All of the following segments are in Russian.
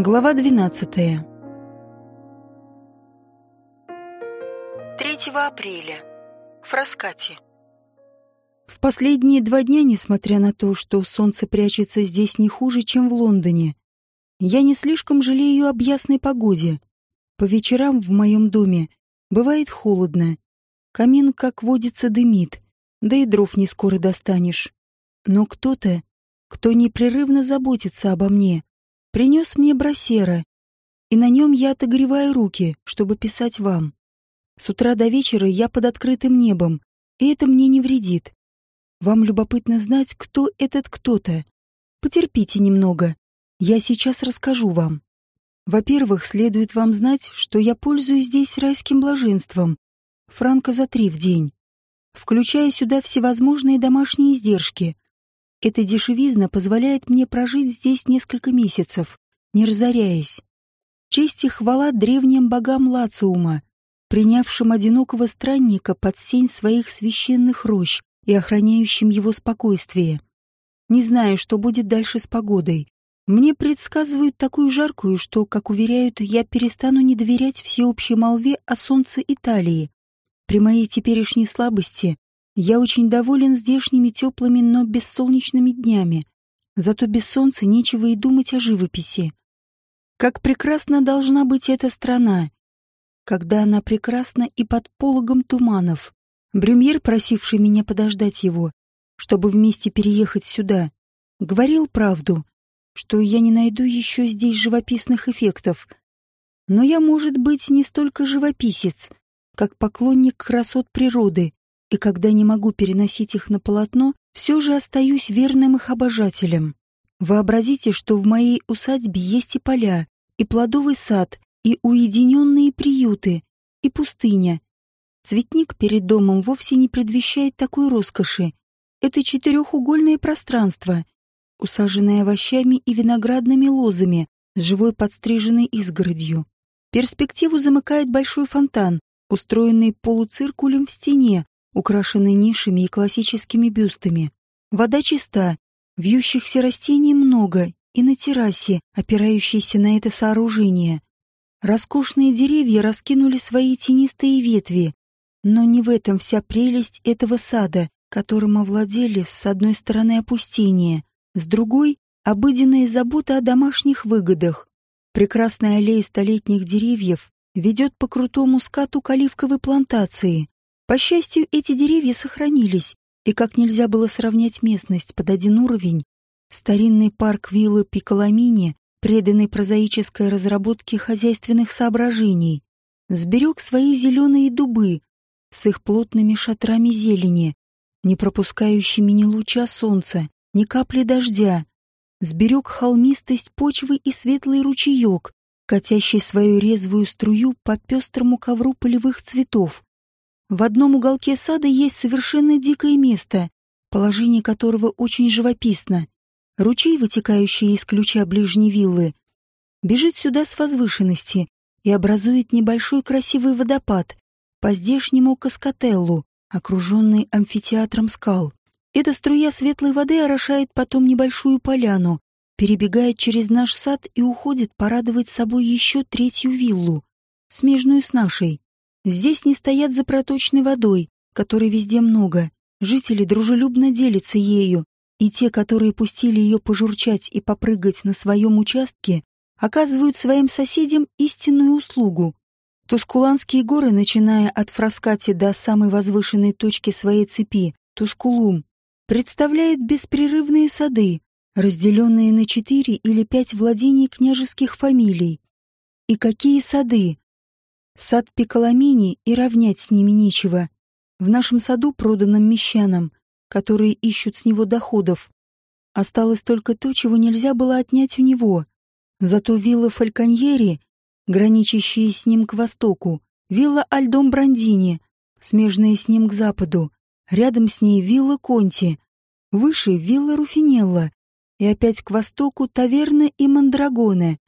Глава 12. 3 апреля. Фраскати. В последние два дня, несмотря на то, что солнце прячется здесь не хуже, чем в Лондоне, я не слишком жалею об ясной погоде. По вечерам в моем доме бывает холодно. Камин, как водится, дымит, да и дров не скоро достанешь. Но кто-то, кто непрерывно заботится обо мне, принес мне брасера, и на нем я отогреваю руки, чтобы писать вам. С утра до вечера я под открытым небом, и это мне не вредит. Вам любопытно знать, кто этот кто-то. Потерпите немного. Я сейчас расскажу вам. Во-первых, следует вам знать, что я пользуюсь здесь райским блаженством. Франка за три в день. Включая сюда всевозможные домашние издержки, эта дешевизна позволяет мне прожить здесь несколько месяцев, не разоряясь. Честь и хвала древним богам Лациума, принявшим одинокого странника под сень своих священных рощ и охраняющим его спокойствие. Не знаю, что будет дальше с погодой. Мне предсказывают такую жаркую, что, как уверяют, я перестану не доверять всеобщей молве о солнце Италии. При моей теперешней слабости я очень доволен здешними теплыми, но бессолнечными днями. Зато без солнца нечего и думать о живописи. Как прекрасна должна быть эта страна, когда она прекрасна и под пологом туманов. Брюмьер, просивший меня подождать его, чтобы вместе переехать сюда, говорил правду, что я не найду еще здесь живописных эффектов. Но я, может быть, не столько живописец, как поклонник красот природы, и когда не могу переносить их на полотно, все же остаюсь верным их обожателем. Вообразите, что в моей усадьбе есть и поля, и плодовый сад, и уединенные приюты, и пустыня. Цветник перед домом вовсе не предвещает такой роскоши. Это четырехугольное пространство, усаженное овощами и виноградными лозами, с живой подстриженной изгородью. Перспективу замыкает большой фонтан, устроенный полуциркулем в стене, украшенный нишами и классическими бюстами. Вода чиста, вьющихся растений много, и на террасе, опирающейся на это сооружение. Роскошные деревья раскинули свои тенистые ветви, но не в этом вся прелесть этого сада, которым овладели с одной стороны опустение, с другой — обыденная забота о домашних выгодах. Прекрасная аллея столетних деревьев ведет по крутому скату каливковой плантации, по счастью, эти деревья сохранились, и как нельзя было сравнять местность под один уровень, старинный парк виллы Пиколамини, преданный прозаической разработке хозяйственных соображений, сберег свои зеленые дубы с их плотными шатрами зелени, не пропускающими ни луча солнца, ни капли дождя, сберег холмистость почвы и светлый ручеек, катящий свою резвую струю по пестрому ковру полевых цветов, в одном уголке сада есть совершенно дикое место, положение которого очень живописно. Ручей, вытекающий из ключа ближней виллы, бежит сюда с возвышенности и образует небольшой красивый водопад по здешнему Каскателлу, окруженный амфитеатром скал. Эта струя светлой воды орошает потом небольшую поляну, перебегает через наш сад и уходит порадовать собой еще третью виллу, смежную с нашей. Здесь не стоят за проточной водой, которой везде много. Жители дружелюбно делятся ею, и те, которые пустили ее пожурчать и попрыгать на своем участке, оказывают своим соседям истинную услугу. Тускуланские горы, начиная от Фраскати до самой возвышенной точки своей цепи, Тускулум, представляют беспрерывные сады, разделенные на четыре или пять владений княжеских фамилий. И какие сады! Сад Пиколамини и равнять с ними нечего. В нашем саду, проданном мещанам, которые ищут с него доходов, осталось только то, чего нельзя было отнять у него. Зато вилла Фальконьери, граничащая с ним к востоку, вилла Альдом Брандини, смежная с ним к западу, рядом с ней вилла Конти, выше вилла Руфинелла, и опять к востоку таверна и Мандрагоне,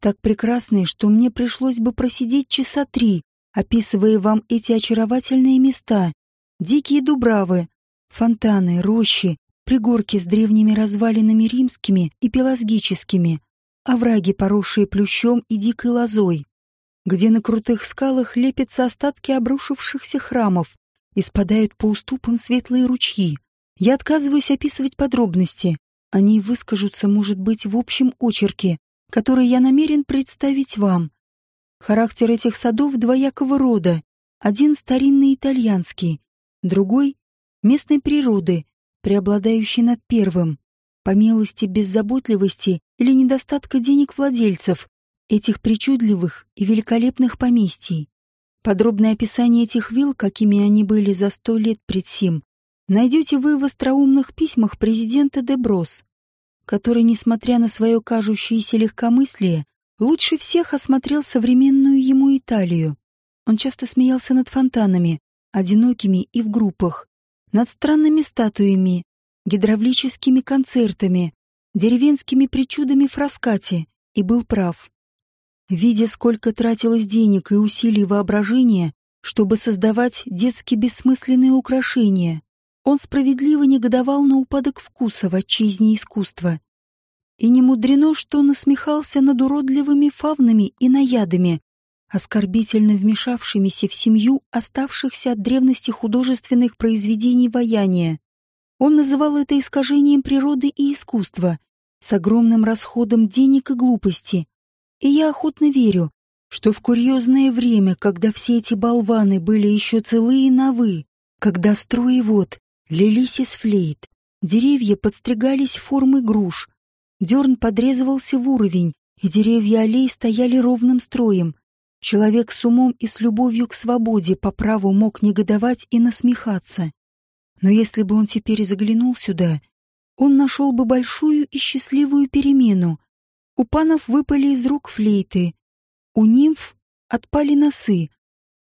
так прекрасные, что мне пришлось бы просидеть часа три, описывая вам эти очаровательные места, дикие дубравы, фонтаны, рощи, пригорки с древними развалинами римскими и пелагическими, овраги, поросшие плющом и дикой лозой, где на крутых скалах лепятся остатки обрушившихся храмов и спадают по уступам светлые ручьи. Я отказываюсь описывать подробности. Они выскажутся, может быть, в общем очерке, который я намерен представить вам. Характер этих садов двоякого рода. Один старинный итальянский, другой — местной природы, преобладающий над первым. По милости беззаботливости или недостатка денег владельцев, этих причудливых и великолепных поместий. Подробное описание этих вилл, какими они были за сто лет пред сим, найдете вы в остроумных письмах президента Деброс, который, несмотря на свое кажущееся легкомыслие, лучше всех осмотрел современную ему Италию. Он часто смеялся над фонтанами, одинокими и в группах, над странными статуями, гидравлическими концертами, деревенскими причудами фраскати, и был прав. Видя, сколько тратилось денег и усилий воображения, чтобы создавать детски бессмысленные украшения, он справедливо негодовал на упадок вкуса в отчизне искусства. И не мудрено, что насмехался над уродливыми фавнами и наядами, оскорбительно вмешавшимися в семью оставшихся от древности художественных произведений ваяния. Он называл это искажением природы и искусства, с огромным расходом денег и глупости, и я охотно верю, что в курьезное время, когда все эти болваны были еще целые новы, когда струи вод лились из флейт, деревья подстригались формы груш, дерн подрезывался в уровень, и деревья аллей стояли ровным строем. Человек с умом и с любовью к свободе по праву мог негодовать и насмехаться. Но если бы он теперь заглянул сюда, он нашел бы большую и счастливую перемену, у панов выпали из рук флейты. У нимф отпали носы.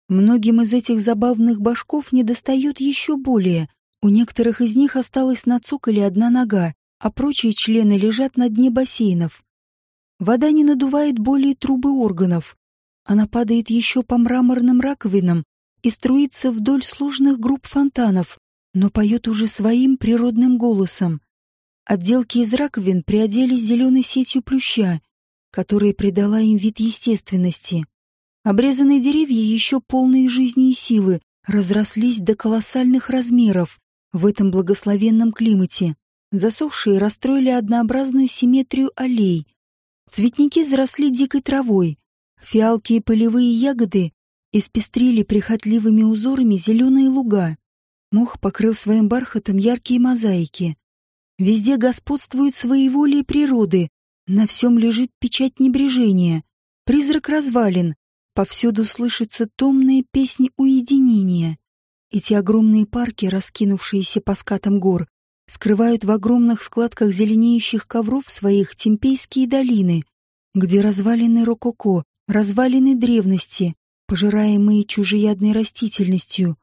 Многим из этих забавных башков недостает еще более. У некоторых из них осталась на цоколе одна нога, а прочие члены лежат на дне бассейнов. Вода не надувает более трубы органов. Она падает еще по мраморным раковинам и струится вдоль сложных групп фонтанов, но поет уже своим природным голосом. Отделки из раковин приоделись зеленой сетью плюща, которая придала им вид естественности. Обрезанные деревья, еще полные жизни и силы, разрослись до колоссальных размеров в этом благословенном климате. Засохшие расстроили однообразную симметрию аллей. Цветники заросли дикой травой. Фиалки и полевые ягоды испестрили прихотливыми узорами зеленые луга. Мох покрыл своим бархатом яркие мозаики. Везде господствует своеволие природы, на всем лежит печать небрежения, призрак развалин, повсюду слышится томная песня уединения. Эти огромные парки, раскинувшиеся по скатам гор, скрывают в огромных складках зеленеющих ковров своих темпейские долины, где развалины рококо, развалины древности, пожираемые чужеядной растительностью,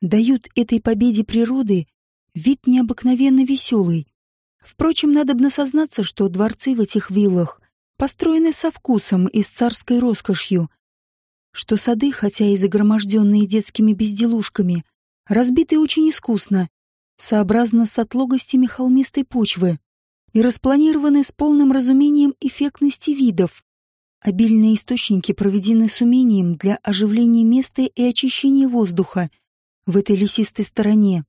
дают этой победе природы вид необыкновенно веселый, Впрочем, надо бы сознаться, что дворцы в этих виллах построены со вкусом и с царской роскошью, что сады, хотя и загроможденные детскими безделушками, разбиты очень искусно, сообразно с отлогостями холмистой почвы и распланированы с полным разумением эффектности видов. Обильные источники проведены с умением для оживления места и очищения воздуха в этой лесистой стороне.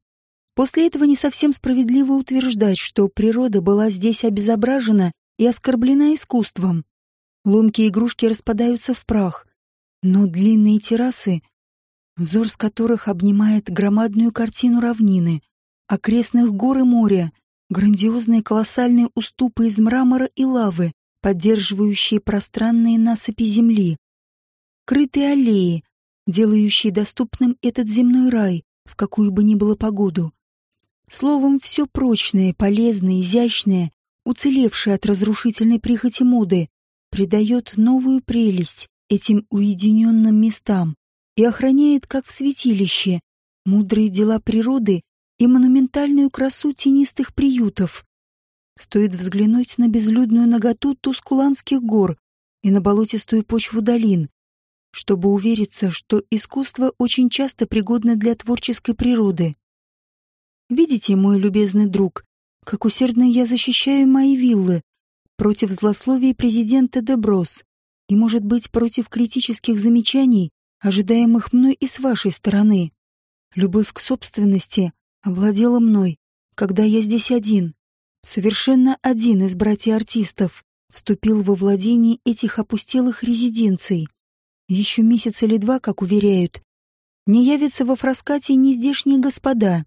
После этого не совсем справедливо утверждать, что природа была здесь обезображена и оскорблена искусством. Ломкие игрушки распадаются в прах, но длинные террасы, взор с которых обнимает громадную картину равнины, окрестных гор и моря, грандиозные колоссальные уступы из мрамора и лавы, поддерживающие пространные насыпи земли, крытые аллеи, делающие доступным этот земной рай в какую бы ни было погоду, Словом, все прочное, полезное, изящное, уцелевшее от разрушительной прихоти моды, придает новую прелесть этим уединенным местам и охраняет, как в святилище, мудрые дела природы и монументальную красу тенистых приютов. Стоит взглянуть на безлюдную наготу Тускуланских гор и на болотистую почву долин, чтобы увериться, что искусство очень часто пригодно для творческой природы. Видите, мой любезный друг, как усердно я защищаю мои виллы, против злословия президента Деброс и, может быть, против критических замечаний, ожидаемых мной и с вашей стороны. Любовь к собственности овладела мной, когда я здесь один, совершенно один из братьев-артистов, вступил во владение этих опустелых резиденций. Еще месяц или два, как уверяют, не явятся во Фраскате ни здешние господа,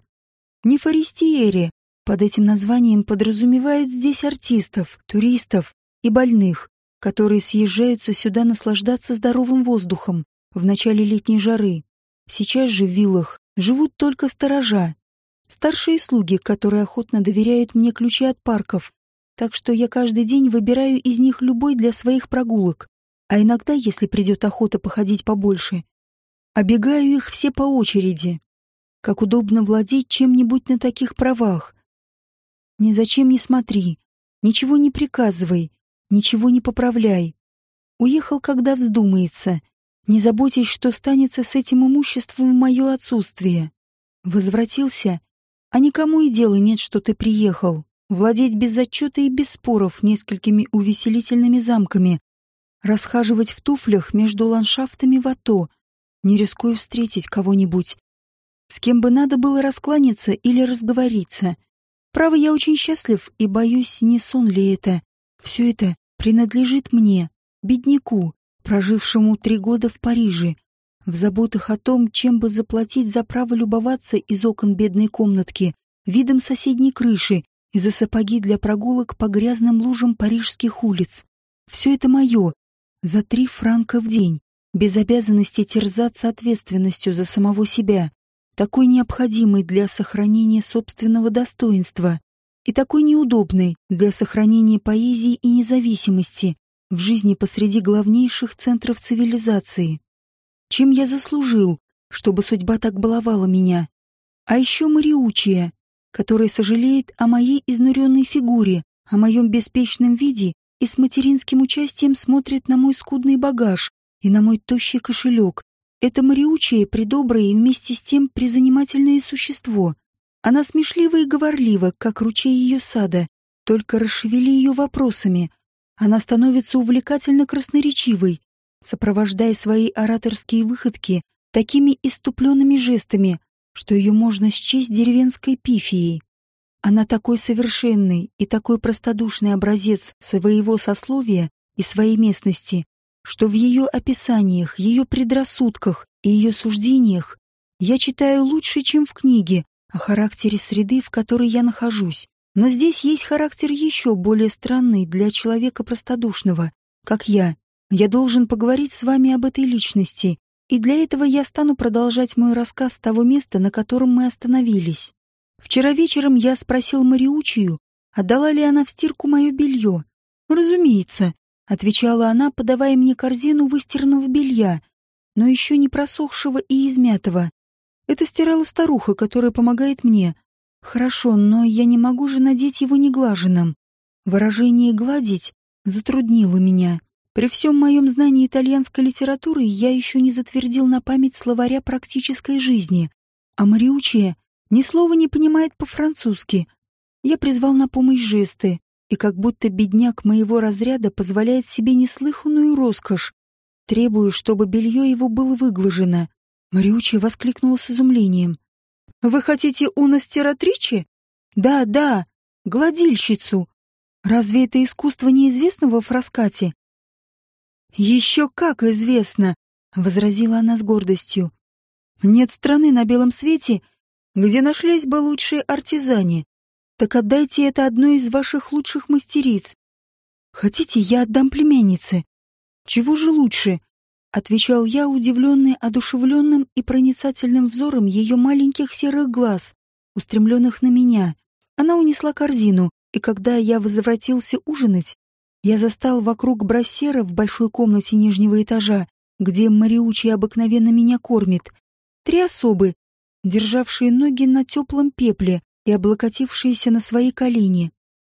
ни форестиери. Под этим названием подразумевают здесь артистов, туристов и больных, которые съезжаются сюда наслаждаться здоровым воздухом в начале летней жары. Сейчас же в виллах живут только сторожа, старшие слуги, которые охотно доверяют мне ключи от парков, так что я каждый день выбираю из них любой для своих прогулок, а иногда, если придет охота походить побольше, обегаю их все по очереди. Как удобно владеть чем-нибудь на таких правах. Ни зачем не смотри, ничего не приказывай, ничего не поправляй. Уехал, когда вздумается, не заботясь, что станется с этим имуществом в мое отсутствие. Возвратился, а никому и дела нет, что ты приехал. Владеть без отчета и без споров несколькими увеселительными замками. Расхаживать в туфлях между ландшафтами в АТО, не рискуя встретить кого-нибудь. С кем бы надо было раскланяться или разговориться. Право, я очень счастлив и боюсь, не сон ли это. Все это принадлежит мне, бедняку, прожившему три года в Париже, в заботах о том, чем бы заплатить за право любоваться из окон бедной комнатки, видом соседней крыши и за сапоги для прогулок по грязным лужам парижских улиц. Все это мое, за три франка в день, без обязанности терзаться ответственностью за самого себя, такой необходимый для сохранения собственного достоинства. И такой неудобный для сохранения поэзии и независимости в жизни посреди главнейших центров цивилизации. Чем я заслужил, чтобы судьба так баловала меня? А еще Мариучия, которая сожалеет о моей изнуренной фигуре, о моем беспечном виде и с материнским участием смотрит на мой скудный багаж и на мой тощий кошелек. Это Мариучия придоброе и вместе с тем призанимательное существо. Она смешлива и говорлива, как ручей ее сада, только расшевели ее вопросами — она становится увлекательно красноречивой, сопровождая свои ораторские выходки такими иступленными жестами, что ее можно счесть деревенской пифией. Она такой совершенный и такой простодушный образец своего сословия и своей местности, что в ее описаниях, ее предрассудках и ее суждениях я читаю лучше, чем в книге о характере среды, в которой я нахожусь. Но здесь есть характер еще более странный для человека простодушного, как я. Я должен поговорить с вами об этой личности, и для этого я стану продолжать мой рассказ с того места, на котором мы остановились. Вчера вечером я спросил Мариучию, отдала ли она в стирку мое белье. «Разумеется», — отвечала она, подавая мне корзину выстиранного белья, но еще не просохшего и измятого. Это стирала старуха, которая помогает мне, Хорошо, но я не могу же надеть его неглаженным. Выражение «гладить» затруднило меня. При всем моем знании итальянской литературы я еще не затвердил на память словаря практической жизни, а Мариучия ни слова не понимает по-французски. Я призвал на помощь жесты, и как будто бедняк моего разряда позволяет себе неслыханную роскошь, требуя, чтобы белье его было выглажено. Мариучия воскликнула с изумлением. Вы хотите унастератричи? Да, да, гладильщицу. Разве это искусство неизвестно во Фраскате? Еще как известно, возразила она с гордостью. Нет страны на белом свете, где нашлись бы лучшие артизане. Так отдайте это одной из ваших лучших мастериц. Хотите, я отдам племяннице? Чего же лучше? Отвечал я, удивленный одушевленным и проницательным взором ее маленьких серых глаз, устремленных на меня. Она унесла корзину, и когда я возвратился ужинать, я застал вокруг брассера в большой комнате нижнего этажа, где Мариучи обыкновенно меня кормит, три особы, державшие ноги на теплом пепле и облокотившиеся на свои колени.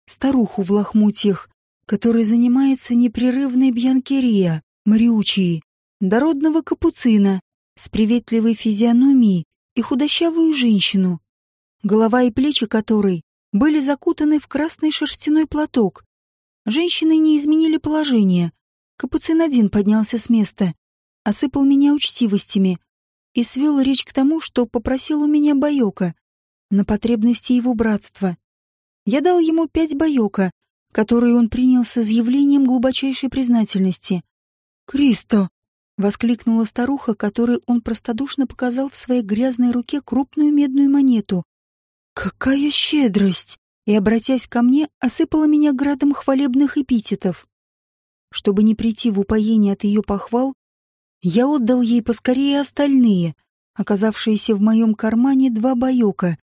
Старуху в лохмутьях, которая занимается непрерывной бьянкерия, Мариучии, дородного капуцина с приветливой физиономией и худощавую женщину, голова и плечи которой были закутаны в красный шерстяной платок. Женщины не изменили положение. Капуцин один поднялся с места, осыпал меня учтивостями и свел речь к тому, что попросил у меня боёка на потребности его братства. Я дал ему пять боёка, которые он принял с изъявлением глубочайшей признательности. «Кристо!» — воскликнула старуха, которой он простодушно показал в своей грязной руке крупную медную монету. «Какая щедрость!» и, обратясь ко мне, осыпала меня градом хвалебных эпитетов. Чтобы не прийти в упоение от ее похвал, я отдал ей поскорее остальные, оказавшиеся в моем кармане два боёка,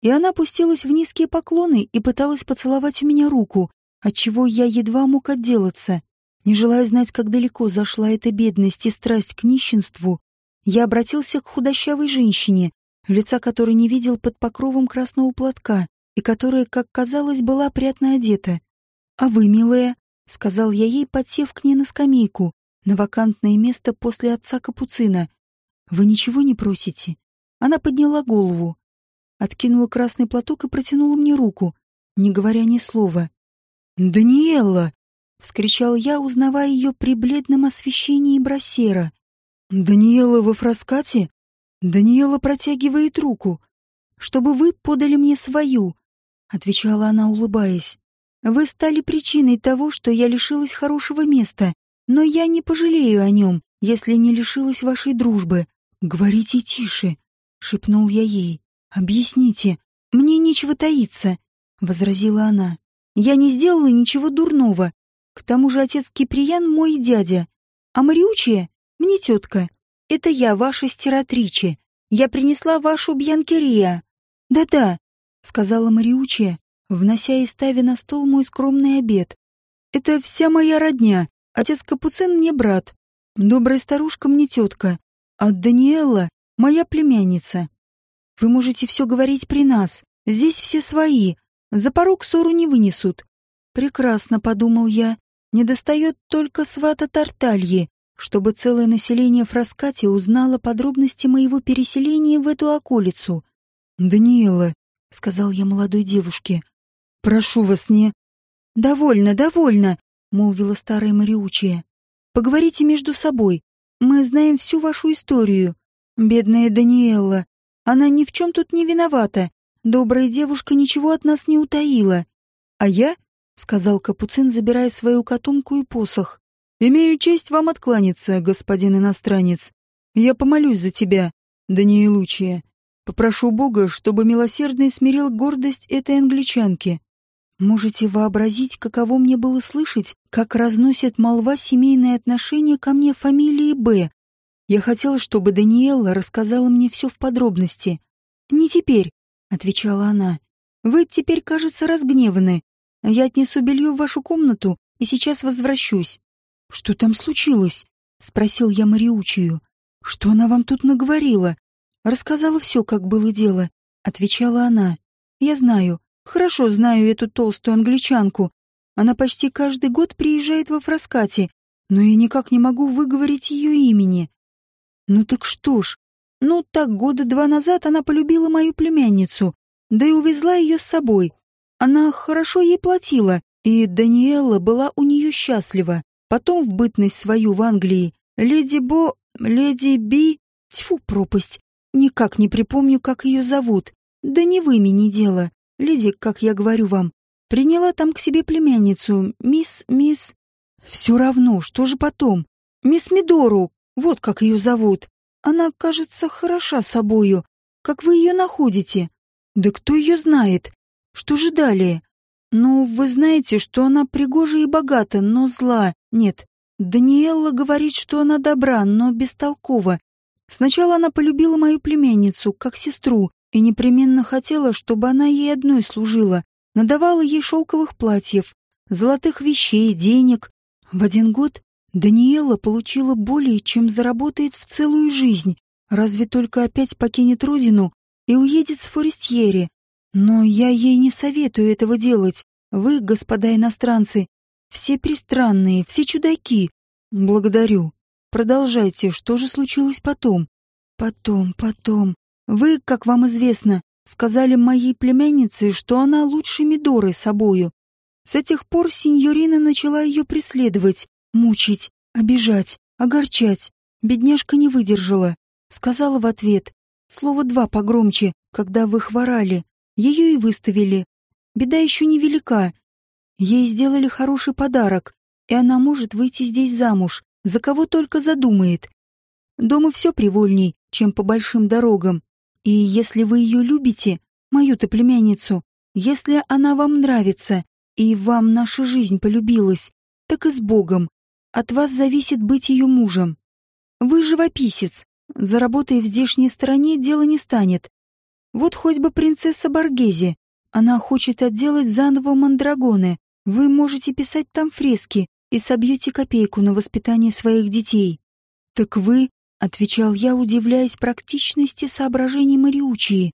и она опустилась в низкие поклоны и пыталась поцеловать у меня руку, отчего я едва мог отделаться. Не желая знать, как далеко зашла эта бедность и страсть к нищенству, я обратился к худощавой женщине, лица которой не видел под покровом красного платка и которая, как казалось, была приятно одета. «А вы, милая?» — сказал я ей, подсев к ней на скамейку, на вакантное место после отца Капуцина. «Вы ничего не просите?» Она подняла голову, откинула красный платок и протянула мне руку, не говоря ни слова. «Даниэлла!» — вскричал я, узнавая ее при бледном освещении брасера. «Даниэла во фраскате?» Даниэла протягивает руку. «Чтобы вы подали мне свою», — отвечала она, улыбаясь. «Вы стали причиной того, что я лишилась хорошего места, но я не пожалею о нем, если не лишилась вашей дружбы. Говорите тише», — шепнул я ей. «Объясните, мне нечего таиться», — возразила она. «Я не сделала ничего дурного. К тому же отец Киприян мой дядя, а Мариучия — мне тетка. Это я, ваша стиратричи. Я принесла вашу бьянкерия». «Да-да», — сказала Мариучия, внося и ставя на стол мой скромный обед. «Это вся моя родня. Отец Капуцин мне брат. Добрая старушка мне тетка. А Даниэла — моя племянница. Вы можете все говорить при нас. Здесь все свои. За порог ссору не вынесут. Прекрасно, подумал я. Не достает только свата Тартальи, чтобы целое население Фраскати узнало подробности моего переселения в эту околицу. «Даниэла», — сказал я молодой девушке, — «прошу вас не...» «Довольно, довольно», — молвила старая Мариучия. «Поговорите между собой. Мы знаем всю вашу историю. Бедная Даниэлла, она ни в чем тут не виновата. Добрая девушка ничего от нас не утаила. А я, — сказал Капуцин, забирая свою котомку и посох, — имею честь вам откланяться, господин иностранец. Я помолюсь за тебя, Даниил Лучия. Попрошу Бога, чтобы милосердный смирил гордость этой англичанки. Можете вообразить, каково мне было слышать, как разносит молва семейные отношения ко мне фамилии Б, я хотела, чтобы Даниэла рассказала мне все в подробности. «Не теперь», — отвечала она. «Вы теперь, кажется, разгневаны. Я отнесу белье в вашу комнату и сейчас возвращусь». «Что там случилось?» — спросил я Мариучию. «Что она вам тут наговорила?» «Рассказала все, как было дело», — отвечала она. «Я знаю, хорошо знаю эту толстую англичанку. Она почти каждый год приезжает во Фраскате, но я никак не могу выговорить ее имени. Ну так что ж, ну так года два назад она полюбила мою племянницу, да и увезла ее с собой. Она хорошо ей платила, и Даниэла была у нее счастлива. Потом в бытность свою в Англии леди Бо... леди Би... Тьфу, пропасть. Никак не припомню, как ее зовут. Да не в имени дело. Леди, как я говорю вам, приняла там к себе племянницу, мисс... мисс... Все равно, что же потом? Мисс Мидору, вот как ее зовут. Она, кажется, хороша собою. Как вы ее находите? Да кто ее знает? Что же далее? Ну, вы знаете, что она пригожа и богата, но зла. Нет. Даниэлла говорит, что она добра, но бестолкова. Сначала она полюбила мою племянницу, как сестру, и непременно хотела, чтобы она ей одной служила. Надавала ей шелковых платьев, золотых вещей, денег. В один год Даниэла получила более, чем заработает в целую жизнь, разве только опять покинет родину и уедет с Форестьери. Но я ей не советую этого делать. Вы, господа иностранцы, все пристранные, все чудаки. Благодарю. Продолжайте, что же случилось потом? Потом, потом. Вы, как вам известно, сказали моей племяннице, что она лучше Мидоры собою. С этих пор сеньорина начала ее преследовать, мучить, обижать, огорчать. Бедняжка не выдержала. Сказала в ответ. Слово два погромче, когда вы хворали. Ее и выставили. Беда еще невелика. Ей сделали хороший подарок, и она может выйти здесь замуж, за кого только задумает. Дома все привольней, чем по большим дорогам. И если вы ее любите, мою-то племянницу, если она вам нравится, и вам наша жизнь полюбилась, так и с Богом. От вас зависит быть ее мужем. Вы живописец. Заработая в здешней стороне, дело не станет. Вот хоть бы принцесса Баргези. Она хочет отделать заново мандрагоны. Вы можете писать там фрески и собьете копейку на воспитание своих детей. Так вы, — отвечал я, удивляясь практичности соображений Мариучии,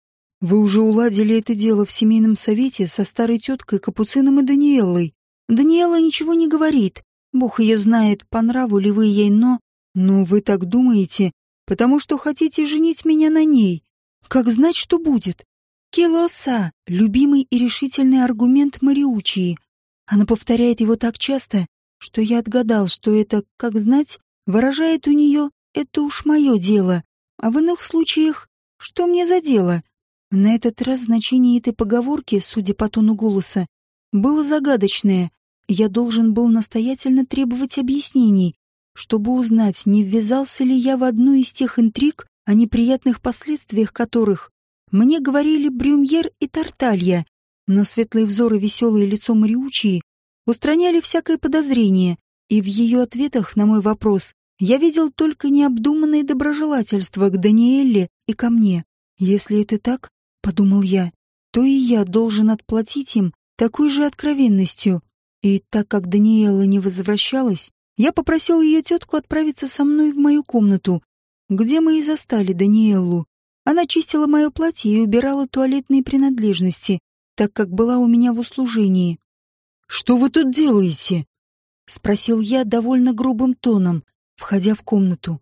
вы уже уладили это дело в семейном совете со старой теткой Капуцином и Даниэлой. Даниэла ничего не говорит. Бог ее знает, по нраву ли вы ей, но... Но вы так думаете, потому что хотите женить меня на ней. Как знать, что будет? Келоса — любимый и решительный аргумент Мариучии. Она повторяет его так часто, что я отгадал, что это, как знать, выражает у нее «это уж мое дело», а в иных случаях «что мне за дело?» На этот раз значение этой поговорки, судя по тону голоса, было загадочное. Я должен был настоятельно требовать объяснений, чтобы узнать, не ввязался ли я в одну из тех интриг, о неприятных последствиях которых мне говорили Брюмьер и Тарталья, но светлые взоры веселое лицо Мариучии устраняли всякое подозрение, и в ее ответах на мой вопрос я видел только необдуманное доброжелательство к Даниэле и ко мне. Если это так, — подумал я, — то и я должен отплатить им такой же откровенностью. И так как Даниэла не возвращалась, я попросил ее тетку отправиться со мной в мою комнату, где мы и застали Даниэллу. Она чистила мое платье и убирала туалетные принадлежности, так как была у меня в услужении. «Что вы тут делаете?» — спросил я довольно грубым тоном, входя в комнату.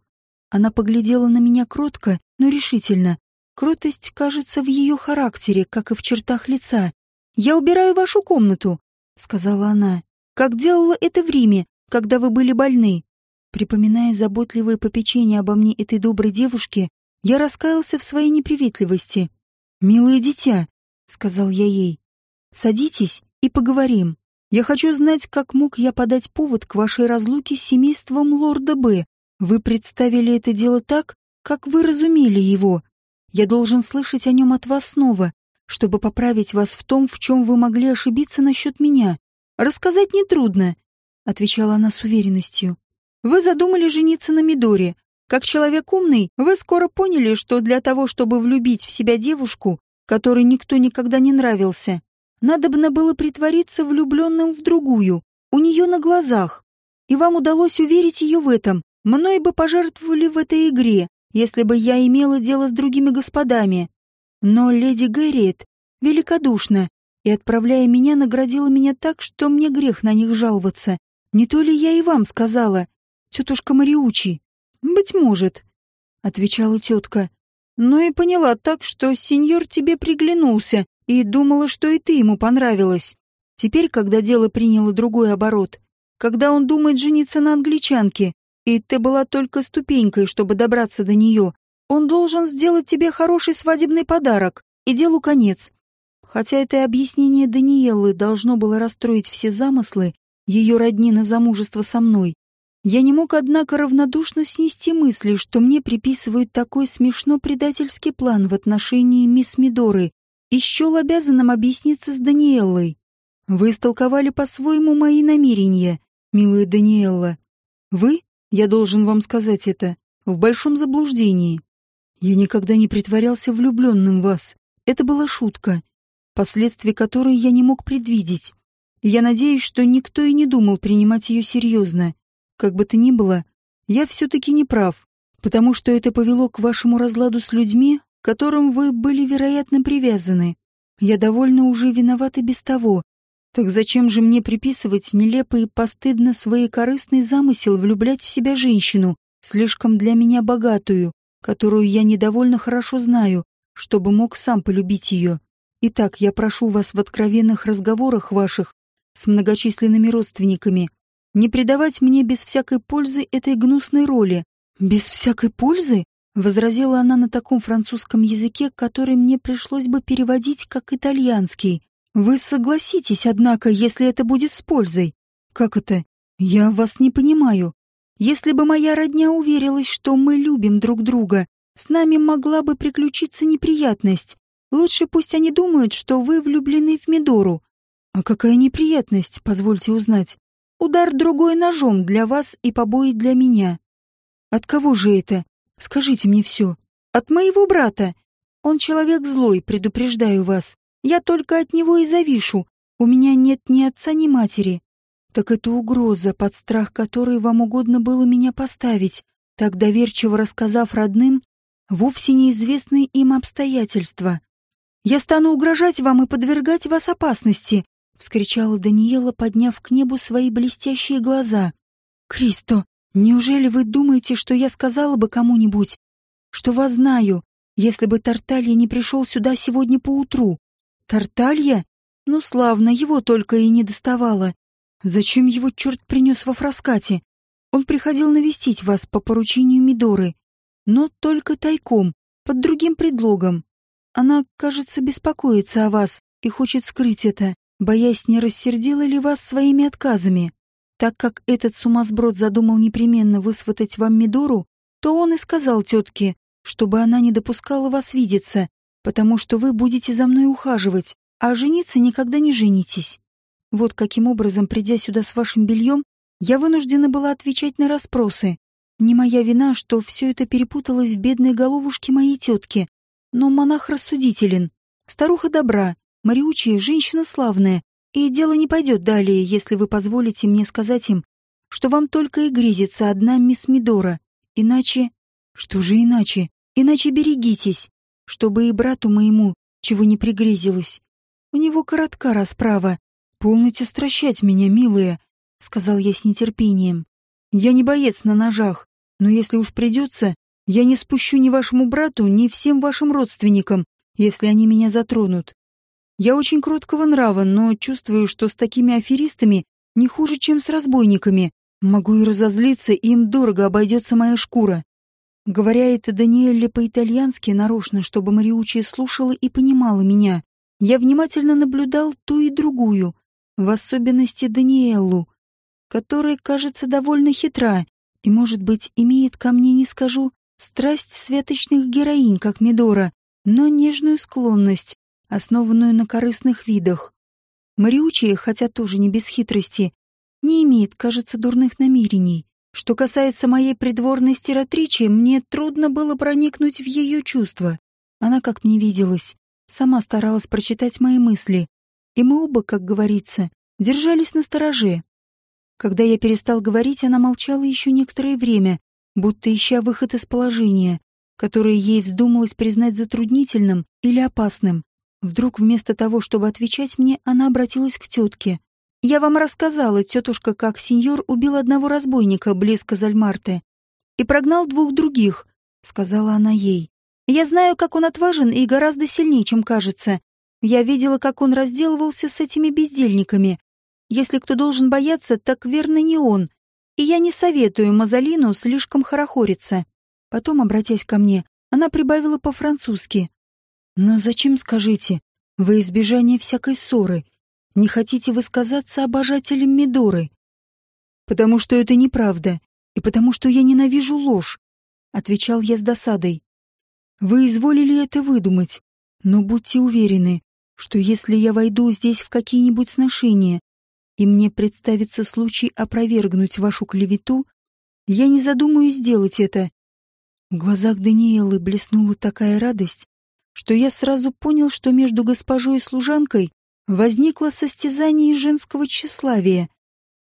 Она поглядела на меня кротко, но решительно. Кротость, кажется, в ее характере, как и в чертах лица. «Я убираю вашу комнату», — сказала она, — «как делала это в Риме, когда вы были больны». Припоминая заботливое попечение обо мне этой доброй девушки, я раскаялся в своей неприветливости. «Милое дитя», — сказал я ей, — «садитесь и поговорим». Я хочу знать, как мог я подать повод к вашей разлуке с семейством лорда Б. Вы представили это дело так, как вы разумели его. Я должен слышать о нем от вас снова, чтобы поправить вас в том, в чем вы могли ошибиться насчет меня. Рассказать нетрудно, — отвечала она с уверенностью. Вы задумали жениться на Мидоре. Как человек умный, вы скоро поняли, что для того, чтобы влюбить в себя девушку, которой никто никогда не нравился, Надобно было притвориться влюбленным в другую, у нее на глазах. И вам удалось уверить ее в этом. Мной бы пожертвовали в этой игре, если бы я имела дело с другими господами. Но леди Гэрриет великодушна и, отправляя меня, наградила меня так, что мне грех на них жаловаться. Не то ли я и вам сказала, тетушка Мариучи? Быть может, — отвечала тетка. Но и поняла так, что сеньор тебе приглянулся, и думала, что и ты ему понравилась. Теперь, когда дело приняло другой оборот, когда он думает жениться на англичанке, и ты была только ступенькой, чтобы добраться до нее, он должен сделать тебе хороший свадебный подарок, и делу конец. Хотя это объяснение Даниэлы должно было расстроить все замыслы ее родни на замужество со мной, я не мог, однако, равнодушно снести мысли, что мне приписывают такой смешно предательский план в отношении мисс Мидоры и счел обязанным объясниться с Даниэллой. Вы истолковали по-своему мои намерения, милая Даниэлла. Вы, я должен вам сказать это, в большом заблуждении. Я никогда не притворялся влюбленным в вас. Это была шутка, последствия которой я не мог предвидеть. я надеюсь, что никто и не думал принимать ее серьезно. Как бы то ни было, я все-таки не прав, потому что это повело к вашему разладу с людьми, которым вы были, вероятно, привязаны. Я довольно уже виновата без того. Так зачем же мне приписывать нелепо и постыдно своекорыстный замысел влюблять в себя женщину, слишком для меня богатую, которую я недовольно хорошо знаю, чтобы мог сам полюбить ее? Итак, я прошу вас в откровенных разговорах ваших с многочисленными родственниками, не придавать мне без всякой пользы этой гнусной роли. Без всякой пользы? Возразила она на таком французском языке, который мне пришлось бы переводить как итальянский. Вы согласитесь, однако, если это будет с пользой. Как это? Я вас не понимаю. Если бы моя родня уверилась, что мы любим друг друга, с нами могла бы приключиться неприятность. Лучше пусть они думают, что вы влюблены в Мидору. А какая неприятность, позвольте узнать. Удар другой ножом для вас и побои для меня. От кого же это? Скажите мне все. От моего брата. Он человек злой, предупреждаю вас. Я только от него и завишу. У меня нет ни отца, ни матери. Так это угроза, под страх которой вам угодно было меня поставить, так доверчиво рассказав родным вовсе неизвестные им обстоятельства. «Я стану угрожать вам и подвергать вас опасности», — вскричала Даниэла, подняв к небу свои блестящие глаза. «Кристо, неужели вы думаете, что я сказала бы кому-нибудь, что вас знаю, если бы Тарталья не пришел сюда сегодня поутру? Тарталья? Ну, славно, его только и не доставало. Зачем его черт принес во фраскате? Он приходил навестить вас по поручению Мидоры, но только тайком, под другим предлогом. Она, кажется, беспокоится о вас и хочет скрыть это, боясь, не рассердила ли вас своими отказами. Так как этот сумасброд задумал непременно высватать вам Мидору, то он и сказал тетке, чтобы она не допускала вас видеться, потому что вы будете за мной ухаживать, а жениться никогда не женитесь. Вот каким образом, придя сюда с вашим бельем, я вынуждена была отвечать на расспросы. Не моя вина, что все это перепуталось в бедной головушке моей тетки. Но монах рассудителен, старуха добра, Мариучия женщина славная, и дело не пойдет далее, если вы позволите мне сказать им, что вам только и грезится одна мисс Мидора. Иначе... Что же иначе? Иначе берегитесь, чтобы и брату моему чего не пригрезилось. У него коротка расправа, «Полните стращать меня, милая», — сказал я с нетерпением. «Я не боец на ножах, но если уж придется, я не спущу ни вашему брату, ни всем вашим родственникам, если они меня затронут. Я очень кроткого нрава, но чувствую, что с такими аферистами не хуже, чем с разбойниками. Могу и разозлиться, им дорого обойдется моя шкура». Говоря это Даниэле по-итальянски, нарочно, чтобы Мариучия слушала и понимала меня, я внимательно наблюдал ту и другую, в особенности Даниэлу, которая, кажется, довольно хитра и, может быть, имеет ко мне, не скажу, страсть святочных героинь, как Медора, но нежную склонность, основанную на корыстных видах. Мариучия, хотя тоже не без хитрости, не имеет, кажется, дурных намерений. Что касается моей придворной стиратричи, мне трудно было проникнуть в ее чувства. Она, как мне виделась, сама старалась прочитать мои мысли, и мы оба, как говорится, держались на стороже. Когда я перестал говорить, она молчала еще некоторое время, будто ища выход из положения, которое ей вздумалось признать затруднительным или опасным. Вдруг вместо того, чтобы отвечать мне, она обратилась к тетке. «Я вам рассказала, тетушка, как сеньор убил одного разбойника близ Казальмарте и прогнал двух других», — сказала она ей. «Я знаю, как он отважен и гораздо сильнее, чем кажется. Я видела, как он разделывался с этими бездельниками. Если кто должен бояться, так верно не он. И я не советую Мазалину слишком хорохориться. Потом, обратясь ко мне, она прибавила по-французски. «Но зачем, скажите, во избежание всякой ссоры, не хотите высказаться обожателям Медоры?» «Потому что это неправда, и потому что я ненавижу ложь», — отвечал я с досадой. «Вы изволили это выдумать, но будьте уверены, что если я войду здесь в какие-нибудь сношения, и мне представится случай опровергнуть вашу клевету, я не задумаюсь сделать это. В глазах Даниэлы блеснула такая радость, что я сразу понял, что между госпожой и служанкой возникло состязание женского тщеславия,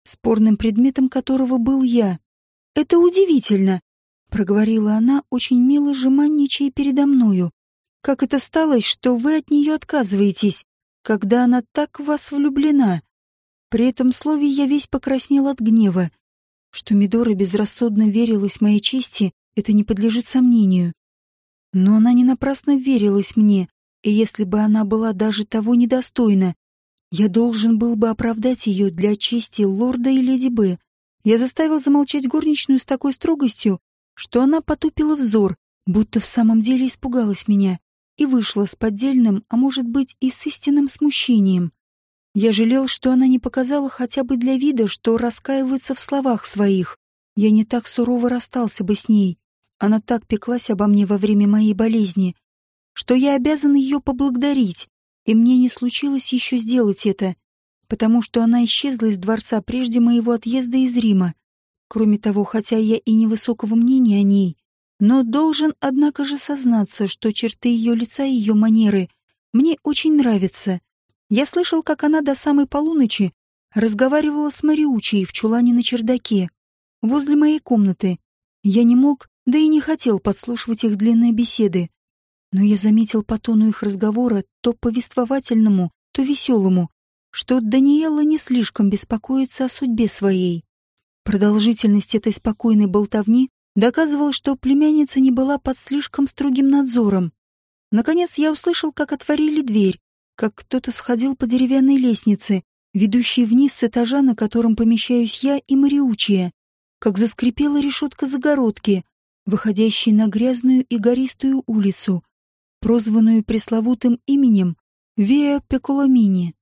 спорным предметом которого был я. «Это удивительно», — проговорила она, очень мило жеманничая передо мною. Как это сталось, что вы от нее отказываетесь, когда она так в вас влюблена? При этом слове я весь покраснел от гнева. Что Мидора безрассудно верилась моей чести, это не подлежит сомнению. Но она не напрасно верилась мне, и если бы она была даже того недостойна, Я должен был бы оправдать ее для чести лорда и леди Б. Я заставил замолчать горничную с такой строгостью, что она потупила взор, будто в самом деле испугалась меня, и вышла с поддельным, а может быть и с истинным смущением. Я жалел, что она не показала хотя бы для вида, что раскаивается в словах своих. Я не так сурово расстался бы с ней. Она так пеклась обо мне во время моей болезни, что я обязан ее поблагодарить, и мне не случилось еще сделать это, потому что она исчезла из дворца прежде моего отъезда из Рима. Кроме того, хотя я и невысокого мнения о ней, но должен, однако же, сознаться, что черты ее лица и ее манеры мне очень нравятся. Я слышал, как она до самой полуночи разговаривала с Мариучей в чулане на чердаке, возле моей комнаты. Я не мог, да и не хотел подслушивать их длинные беседы. Но я заметил по тону их разговора, то повествовательному, то веселому, что Даниэла не слишком беспокоится о судьбе своей. Продолжительность этой спокойной болтовни доказывала, что племянница не была под слишком строгим надзором. Наконец я услышал, как отворили дверь, как кто-то сходил по деревянной лестнице, ведущей вниз с этажа, на котором помещаюсь я и Мариучия, как заскрипела решетка загородки, выходящей на грязную и гористую улицу, прозванную пресловутым именем Виа Пеколамини.